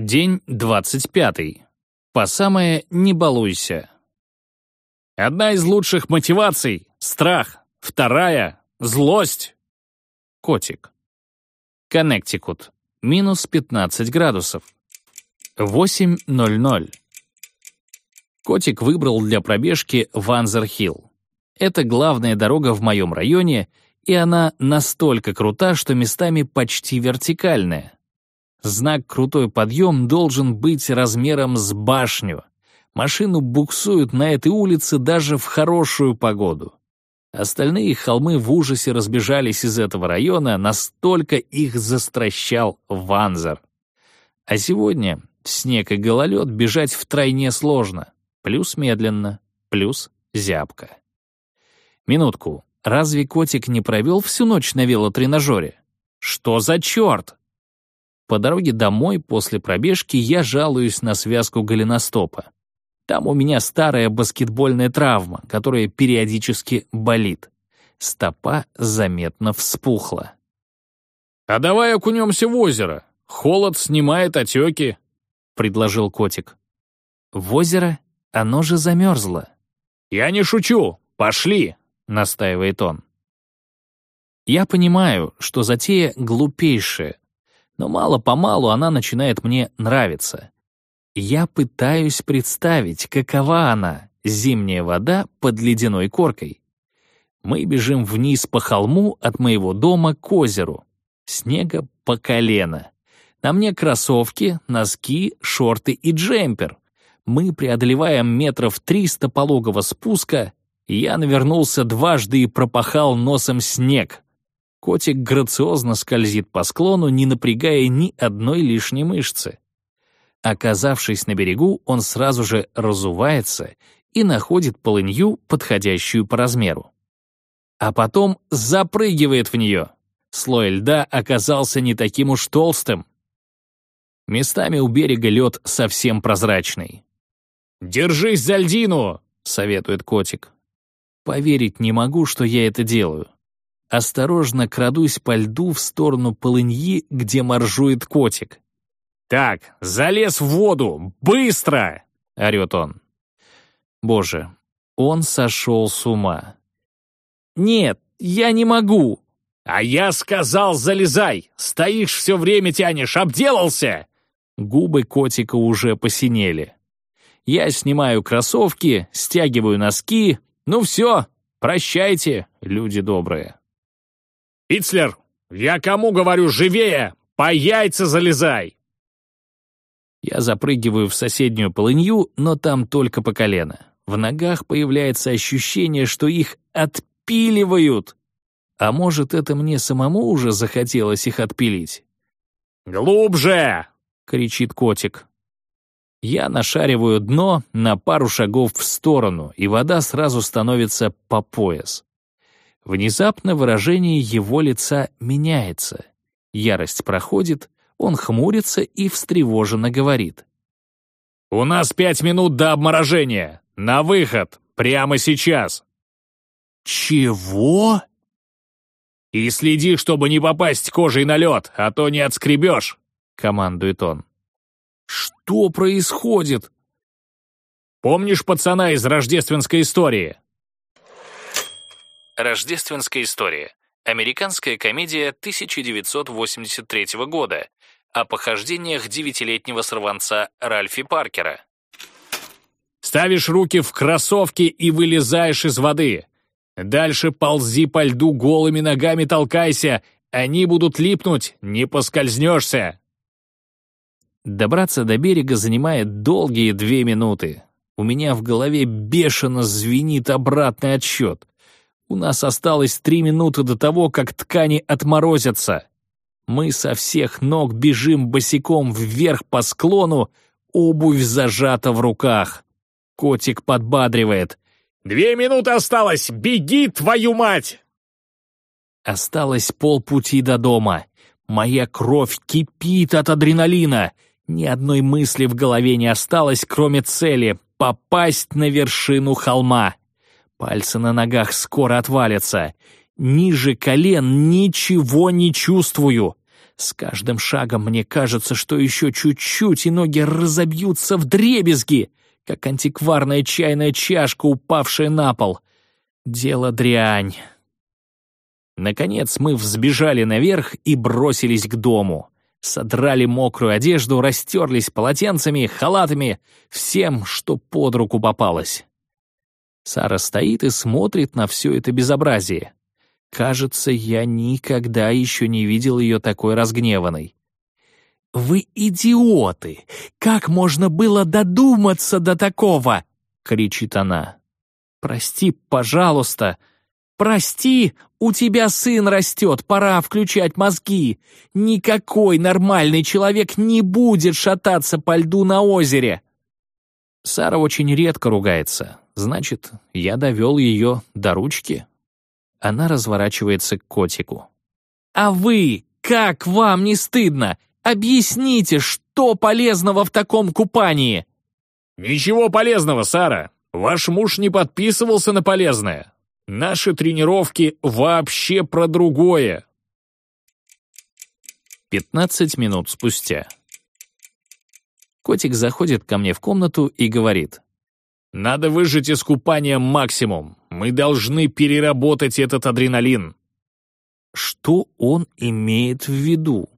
День двадцать пятый. По самое «не балуйся». Одна из лучших мотиваций — страх. Вторая — злость. Котик. Коннектикут. Минус 15 градусов. 8.00. Котик выбрал для пробежки Ванзер-Хилл. Это главная дорога в моем районе, и она настолько крута, что местами почти вертикальная. Знак «Крутой подъем» должен быть размером с башню. Машину буксуют на этой улице даже в хорошую погоду. Остальные холмы в ужасе разбежались из этого района, настолько их застращал Ванзер. А сегодня снег и гололед бежать втройне сложно. Плюс медленно, плюс зябко. Минутку. Разве котик не провел всю ночь на велотренажере? Что за черт? По дороге домой после пробежки я жалуюсь на связку голеностопа. Там у меня старая баскетбольная травма, которая периодически болит. Стопа заметно вспухла. «А давай окунемся в озеро. Холод снимает отеки», — предложил котик. «В озеро? Оно же замерзло». «Я не шучу. Пошли», — настаивает он. Я понимаю, что затея глупейшая, но мало-помалу она начинает мне нравиться. Я пытаюсь представить, какова она, зимняя вода под ледяной коркой. Мы бежим вниз по холму от моего дома к озеру. Снега по колено. На мне кроссовки, носки, шорты и джемпер. Мы преодолеваем метров триста пологого спуска, и я навернулся дважды и пропахал носом снег. Котик грациозно скользит по склону, не напрягая ни одной лишней мышцы. Оказавшись на берегу, он сразу же разувается и находит полынью, подходящую по размеру. А потом запрыгивает в нее. Слой льда оказался не таким уж толстым. Местами у берега лед совсем прозрачный. «Держись за льдину!» — советует котик. Поверить не могу, что я это делаю. Осторожно крадусь по льду в сторону полыньи, где моржует котик. «Так, залез в воду! Быстро!» — орёт он. Боже, он сошел с ума. «Нет, я не могу!» «А я сказал, залезай! Стоишь все время тянешь, обделался!» Губы котика уже посинели. Я снимаю кроссовки, стягиваю носки. Ну все, прощайте, люди добрые. «Пицлер, я кому говорю живее? По яйца залезай!» Я запрыгиваю в соседнюю полынью, но там только по колено. В ногах появляется ощущение, что их отпиливают. А может, это мне самому уже захотелось их отпилить? «Глубже!» — кричит котик. Я нашариваю дно на пару шагов в сторону, и вода сразу становится по пояс. Внезапно выражение его лица меняется. Ярость проходит, он хмурится и встревоженно говорит. «У нас пять минут до обморожения! На выход! Прямо сейчас!» «Чего?» «И следи, чтобы не попасть кожей на лед, а то не отскребешь!» — командует он. «Что происходит?» «Помнишь пацана из рождественской истории?» Рождественская история. Американская комедия 1983 года о похождениях девятилетнего сорванца Ральфи Паркера. «Ставишь руки в кроссовки и вылезаешь из воды. Дальше ползи по льду голыми ногами толкайся, они будут липнуть, не поскользнешься». Добраться до берега занимает долгие две минуты. У меня в голове бешено звенит обратный отсчет. У нас осталось три минуты до того, как ткани отморозятся. Мы со всех ног бежим босиком вверх по склону, обувь зажата в руках. Котик подбадривает. «Две минуты осталось! Беги, твою мать!» Осталось полпути до дома. Моя кровь кипит от адреналина. Ни одной мысли в голове не осталось, кроме цели — попасть на вершину холма. Пальцы на ногах скоро отвалятся. Ниже колен ничего не чувствую. С каждым шагом мне кажется, что еще чуть-чуть, и ноги разобьются в дребезги, как антикварная чайная чашка, упавшая на пол. Дело дрянь. Наконец мы взбежали наверх и бросились к дому. Содрали мокрую одежду, растерлись полотенцами, халатами, всем, что под руку попалось. Сара стоит и смотрит на все это безобразие. Кажется, я никогда еще не видел ее такой разгневанной. «Вы идиоты! Как можно было додуматься до такого?» — кричит она. «Прости, пожалуйста. Прости, у тебя сын растет, пора включать мозги. Никакой нормальный человек не будет шататься по льду на озере». Сара очень редко ругается. Значит, я довел ее до ручки. Она разворачивается к котику. «А вы, как вам не стыдно? Объясните, что полезного в таком купании?» «Ничего полезного, Сара. Ваш муж не подписывался на полезное. Наши тренировки вообще про другое». Пятнадцать минут спустя. Котик заходит ко мне в комнату и говорит. «Надо выжать из купания максимум. Мы должны переработать этот адреналин». Что он имеет в виду?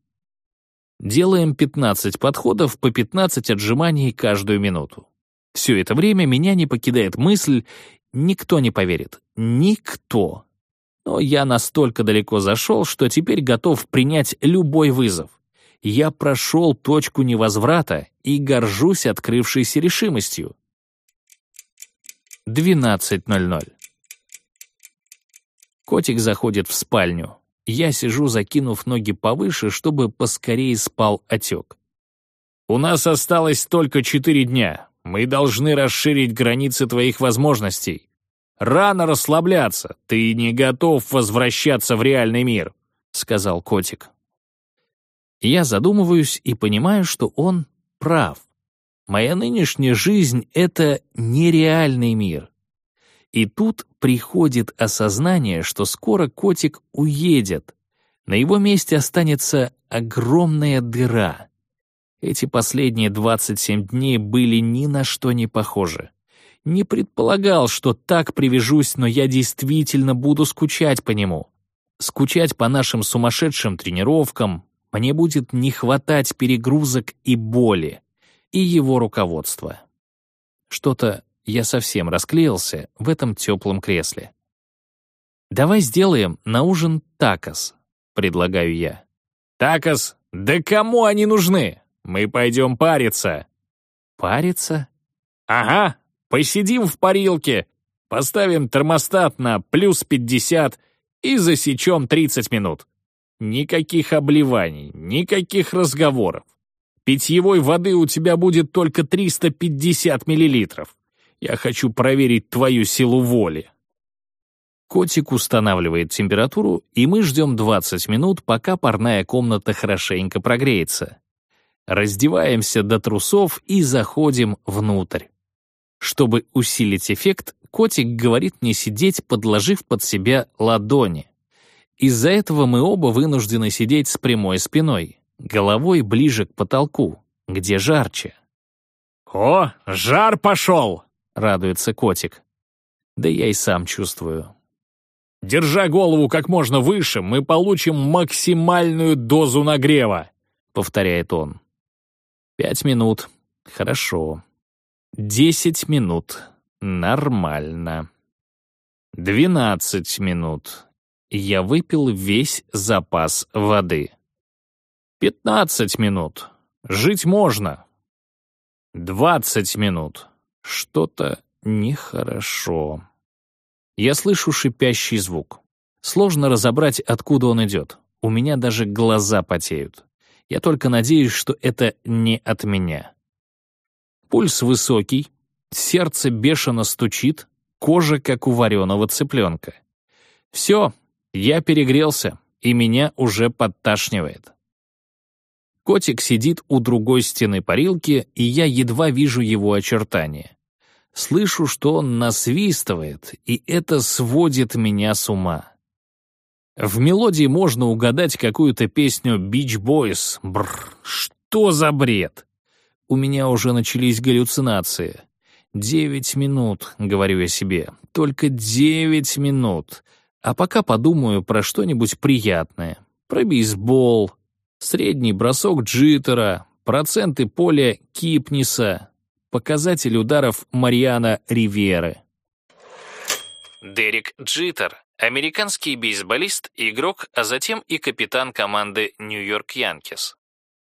Делаем 15 подходов по 15 отжиманий каждую минуту. Все это время меня не покидает мысль, никто не поверит. Никто. Но я настолько далеко зашел, что теперь готов принять любой вызов. Я прошел точку невозврата и горжусь открывшейся решимостью. 12.00. Котик заходит в спальню. Я сижу, закинув ноги повыше, чтобы поскорее спал отек. «У нас осталось только четыре дня. Мы должны расширить границы твоих возможностей. Рано расслабляться, ты не готов возвращаться в реальный мир», — сказал котик. Я задумываюсь и понимаю, что он прав. Моя нынешняя жизнь — это нереальный мир. И тут приходит осознание, что скоро котик уедет. На его месте останется огромная дыра. Эти последние 27 дней были ни на что не похожи. Не предполагал, что так привяжусь, но я действительно буду скучать по нему. Скучать по нашим сумасшедшим тренировкам, мне будет не хватать перегрузок и боли, и его руководства. Что-то я совсем расклеился в этом теплом кресле. «Давай сделаем на ужин такос», — предлагаю я. «Такос? Да кому они нужны? Мы пойдем париться». «Париться?» «Ага, посидим в парилке, поставим термостат на плюс пятьдесят и засечем тридцать минут. Никаких обливаний, никаких разговоров. Питьевой воды у тебя будет только 350 миллилитров. Я хочу проверить твою силу воли». Котик устанавливает температуру, и мы ждем 20 минут, пока парная комната хорошенько прогреется. Раздеваемся до трусов и заходим внутрь. Чтобы усилить эффект, котик говорит мне сидеть, подложив под себя ладони. Из-за этого мы оба вынуждены сидеть с прямой спиной, головой ближе к потолку, где жарче. «О, жар пошел!» — радуется котик. Да я и сам чувствую. «Держа голову как можно выше, мы получим максимальную дозу нагрева», — повторяет он. «Пять минут. Хорошо. Десять минут. Нормально. Двенадцать минут я выпил весь запас воды. Пятнадцать минут. Жить можно. Двадцать минут. Что-то нехорошо. Я слышу шипящий звук. Сложно разобрать, откуда он идет. У меня даже глаза потеют. Я только надеюсь, что это не от меня. Пульс высокий, сердце бешено стучит, кожа как у вареного цыпленка. Все, я перегрелся, и меня уже подташнивает. Котик сидит у другой стены парилки, и я едва вижу его очертания. Слышу, что он насвистывает, и это сводит меня с ума. В мелодии можно угадать какую-то песню Beach Boys. Бррр, что за бред? У меня уже начались галлюцинации. «Девять минут», — говорю я себе, — «только девять минут». А пока подумаю про что-нибудь приятное. Про бейсбол, средний бросок джиттера, проценты поля Кипниса, показатель ударов Мариана Риверы. Дерек Джиттер, американский бейсболист, игрок, а затем и капитан команды Нью-Йорк Янкис.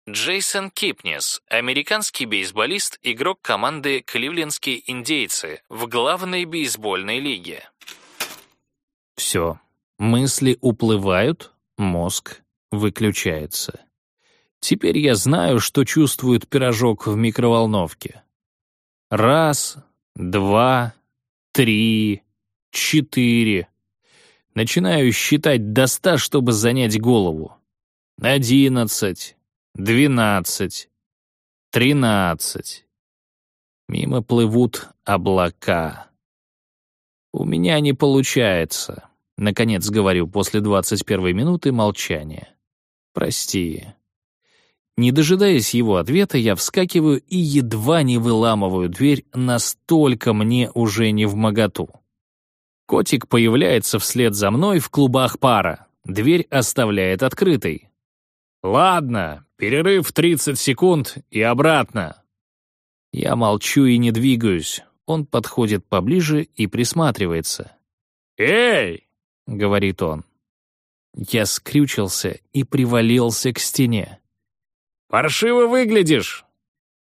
Джейсон Кипнис, американский бейсболист, игрок команды Кливлендские индейцы в главной бейсбольной лиге. Все. Мысли уплывают, мозг выключается. Теперь я знаю, что чувствует пирожок в микроволновке. Раз, два, три, четыре. Начинаю считать до ста, чтобы занять голову. Одиннадцать, двенадцать, тринадцать. Мимо плывут облака. У меня не получается. Наконец говорю после двадцать первой минуты молчания. Прости. Не дожидаясь его ответа, я вскакиваю и едва не выламываю дверь, настолько мне уже не в моготу. Котик появляется вслед за мной в клубах пара. Дверь оставляет открытой. «Ладно, перерыв 30 секунд и обратно». Я молчу и не двигаюсь. Он подходит поближе и присматривается. «Эй!» — говорит он. Я скрючился и привалился к стене. «Паршиво выглядишь!»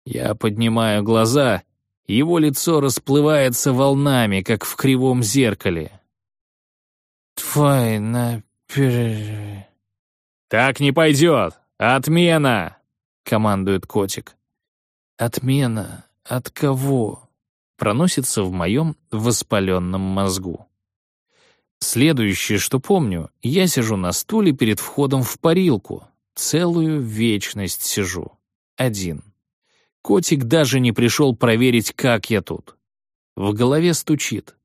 Я поднимаю глаза, его лицо расплывается волнами, как в кривом зеркале. «Твой пер...» «Так не пойдет! Отмена!» — командует котик. «Отмена? От кого?» — проносится в моем воспаленном мозгу. Следующее, что помню, я сижу на стуле перед входом в парилку. Целую вечность сижу. Один. Котик даже не пришел проверить, как я тут. В голове стучит.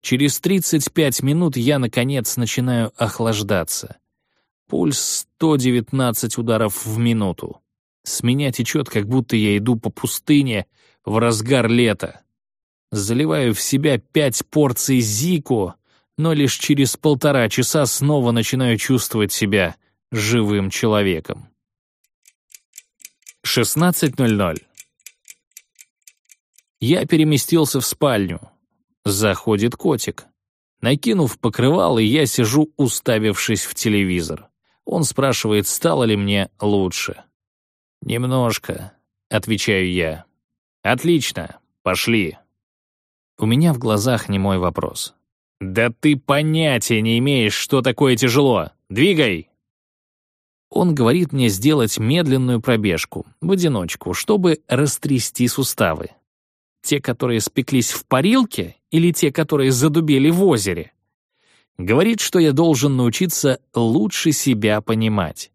Через 35 минут я, наконец, начинаю охлаждаться. Пульс 119 ударов в минуту. С меня течет, как будто я иду по пустыне в разгар лета. Заливаю в себя пять порций зику, но лишь через полтора часа снова начинаю чувствовать себя живым человеком. 16.00. Я переместился в спальню. Заходит котик. Накинув покрывало, я сижу, уставившись в телевизор. Он спрашивает, стало ли мне лучше. «Немножко», — отвечаю я. «Отлично, пошли». У меня в глазах не мой вопрос. «Да ты понятия не имеешь, что такое тяжело! Двигай!» Он говорит мне сделать медленную пробежку, в одиночку, чтобы растрясти суставы. Те, которые спеклись в парилке, или те, которые задубели в озере? Говорит, что я должен научиться лучше себя понимать.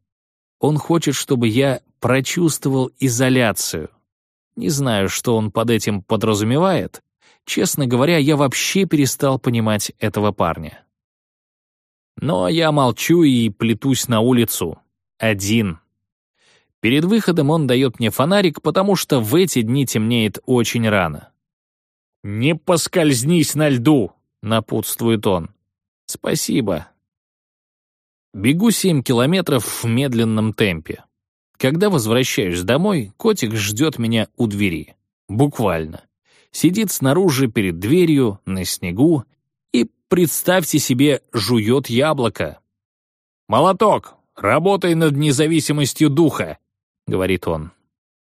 Он хочет, чтобы я прочувствовал изоляцию. Не знаю, что он под этим подразумевает, Честно говоря, я вообще перестал понимать этого парня. Но я молчу и плетусь на улицу. Один. Перед выходом он дает мне фонарик, потому что в эти дни темнеет очень рано. «Не поскользнись на льду!» — напутствует он. «Спасибо». Бегу семь километров в медленном темпе. Когда возвращаюсь домой, котик ждет меня у двери. Буквально сидит снаружи перед дверью, на снегу, и, представьте себе, жует яблоко. «Молоток, работай над независимостью духа», — говорит он.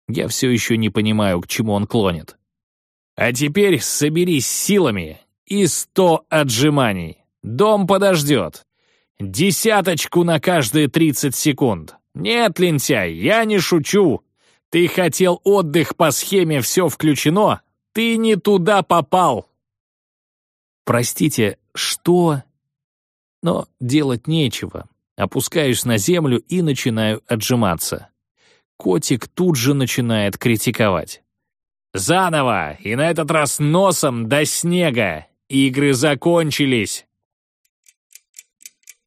Я все еще не понимаю, к чему он клонит. «А теперь соберись силами и сто отжиманий. Дом подождет. Десяточку на каждые тридцать секунд. Нет, лентяй, я не шучу. Ты хотел отдых по схеме «все включено», ты не туда попал!» «Простите, что?» Но делать нечего. Опускаюсь на землю и начинаю отжиматься. Котик тут же начинает критиковать. «Заново! И на этот раз носом до снега! Игры закончились!»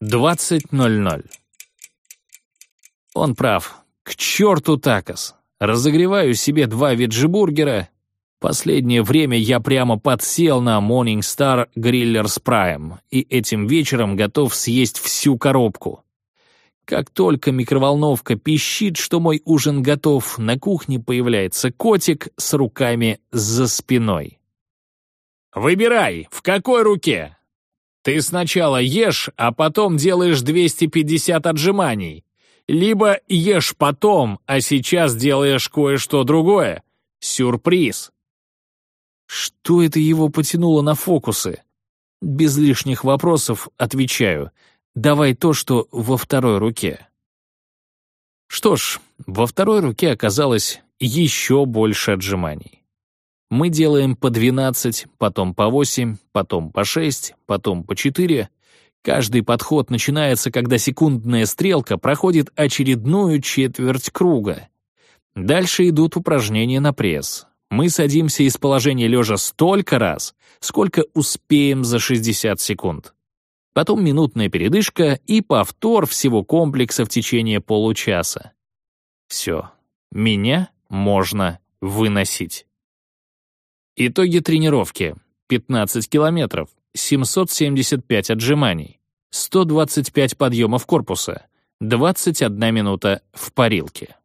20.00. Он прав. К черту такос. Разогреваю себе два веджибургера. Последнее время я прямо подсел на Morningstar Grillers Prime и этим вечером готов съесть всю коробку. Как только микроволновка пищит, что мой ужин готов, на кухне появляется котик с руками за спиной. «Выбирай, в какой руке?» Ты сначала ешь, а потом делаешь 250 отжиманий. Либо ешь потом, а сейчас делаешь кое-что другое. Сюрприз. Что это его потянуло на фокусы? Без лишних вопросов отвечаю. Давай то, что во второй руке. Что ж, во второй руке оказалось еще больше отжиманий. Мы делаем по 12, потом по 8, потом по 6, потом по 4. Каждый подход начинается, когда секундная стрелка проходит очередную четверть круга. Дальше идут упражнения на пресс. Мы садимся из положения лежа столько раз, сколько успеем за 60 секунд. Потом минутная передышка и повтор всего комплекса в течение получаса. Все. Меня можно выносить. Итоги тренировки. 15 километров, 775 отжиманий, 125 подъемов корпуса, 21 минута в парилке.